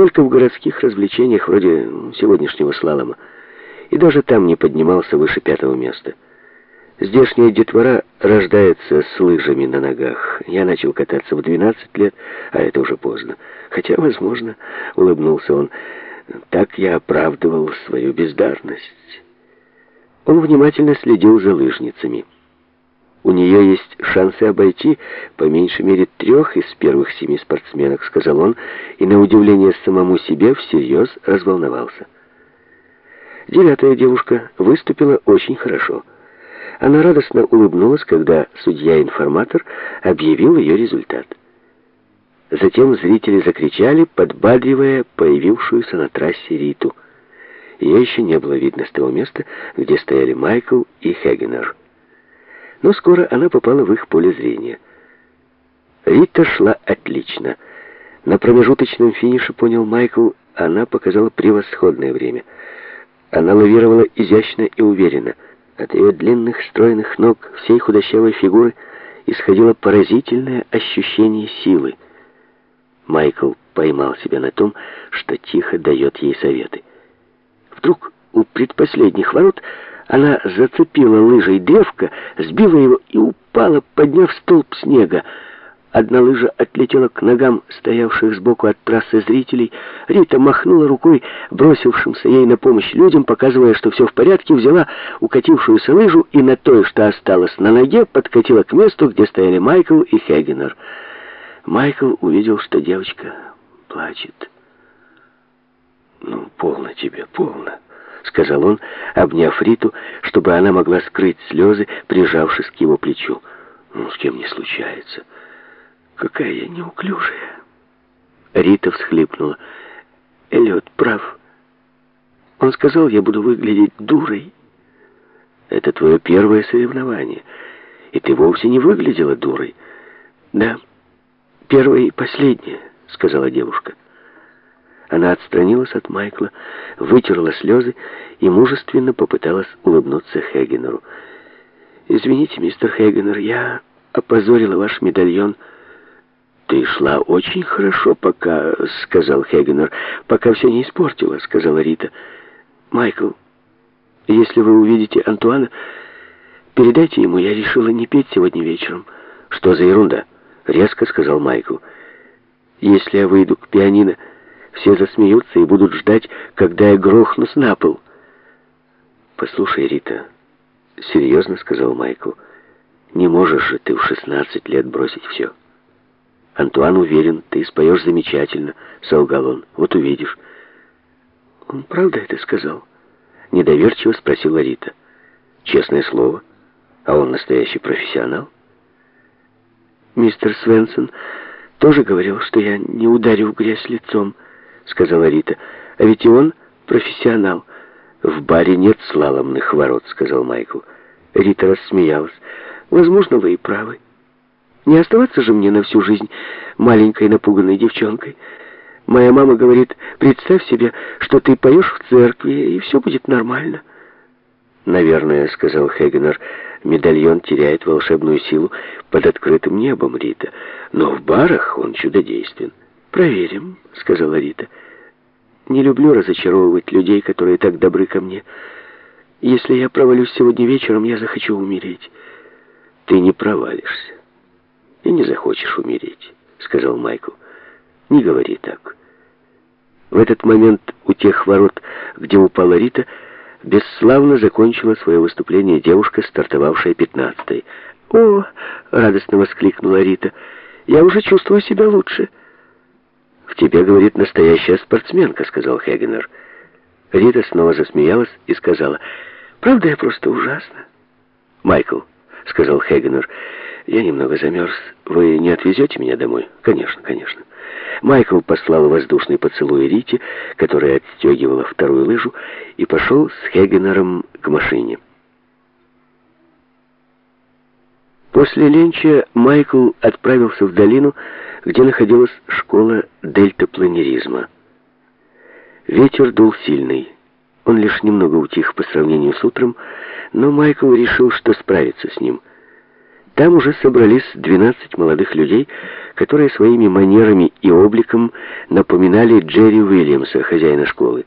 только в городских развлечениях вроде сегодняшнего слалома. И даже там не поднимался выше пятого места. Здешняя детвора рождается с лыжами на ногах. Я начал кататься в 12 лет, а это уже поздно. Хотя, возможно, улыбнулся он, так я оправдывал свою бездарность. Он внимательно следил за лыжницами. У нее есть шансы обойти по меньшей мере трех из первых семи спортсменок, сказал он, и на удивление самому себе всерьез разволновался. Девятая девушка выступила очень хорошо. Она радостно улыбнулась, когда судья-информатор объявил ее результат. Затем зрители закричали, подбадривая появившуюся на трассе Риту. Ее еще не было видно с того места, где стояли Майкл и Хегенер. Но скоро она попала в их поле зрения. Рита шла отлично. На промежуточном финише, понял Майкл, она показала превосходное время. Она лавировала изящно и уверенно — от ее длинных стройных ног, всей худощавой фигуры, исходило поразительное ощущение силы. Майкл поймал себя на том, что тихо дает ей советы. Вдруг у предпоследних ворот она зацепила лыжей древко, сбила его и упала, подняв столб снега. Одна лыжа отлетела к ногам стоявших сбоку от трассы зрителей. Рита махнула рукой бросившимся ей на помощь людям, показывая, что все в порядке, взяла укатившуюся лыжу и на той, что осталось на ноге, подкатила к месту, где стояли Майкл и Хегенер. Майкл увидел, что девочка плачет. «Ну, полно тебе, полно», — сказал он, обняв Риту, чтобы она могла скрыть слезы, прижавшись к его плечу. «Ну, с кем не случается». Какая я неуклюжая. Рита всхлипнула. Эллиот прав. Он сказал, я буду выглядеть дурой. Это твое первое соревнование. И ты вовсе не выглядела дурой. Да, первое и последнее, сказала девушка. Она отстранилась от Майкла, вытерла слезы и мужественно попыталась улыбнуться Хегенеру. «Извините, мистер Хегенер, я опозорила ваш медальон». «Ты шла очень хорошо, пока...» — сказал Хегенер. «Пока все не испортила», — сказала Рита. «Майкл, если вы увидите Антуана, передайте ему, я решила не петь сегодня вечером». «Что за ерунда?» — резко сказал Майкл. «Если я выйду к пианино, все засмеются и будут ждать, когда я грохнусь на пол». «Послушай, Рита», — серьезно сказал Майкл, — «не можешь же ты в шестнадцать лет бросить все». Антуан уверен, ты споешь замечательно, солгал он. Вот увидишь. Он правда это сказал? Недоверчиво спросила Рита. Честное слово. А он настоящий профессионал? Мистер Свенсон тоже говорил, что я не ударю в грязь лицом, сказала Рита. А ведь и он профессионал. В баре нет слаломных ворот, сказал Майкл. Рита рассмеялась. Возможно, вы и правы. Не оставаться же мне на всю жизнь маленькой напуганной девчонкой. Моя мама говорит, представь себе, что ты поешь в церкви, и все будет нормально. Наверное, сказал Хегенер, медальон теряет волшебную силу под открытым небом, Рита. Но в барах он чудодействен. Проверим, сказала Рита. Не люблю разочаровывать людей, которые так добры ко мне. Если я провалюсь сегодня вечером, я захочу умереть. Ты не провалишься и не захочешь умереть», — сказал Майкл. «Не говори так». В этот момент у тех ворот, где упала Рита, бесславно закончила свое выступление девушка, стартовавшая пятнадцатой. «О!» — радостно воскликнула Рита. «Я уже чувствую себя лучше». «В тебе, — говорит, — настоящая спортсменка», — сказал Хегенер. Рита снова засмеялась и сказала, «Правда, я просто ужасна». «Майкл», — сказал Хегенер, — «Я немного замерз. Вы не отвезете меня домой?» «Конечно, конечно». Майкл послал воздушный поцелуй Рите, которая отстегивала вторую лыжу, и пошел с Хегенером к машине. После ленча Майкл отправился в долину, где находилась школа дельтапланеризма. Ветер дул сильный. Он лишь немного утих по сравнению с утром, но Майкл решил, что справится с ним – Там уже собрались 12 молодых людей, которые своими манерами и обликом напоминали Джерри Уильямса, хозяина школы.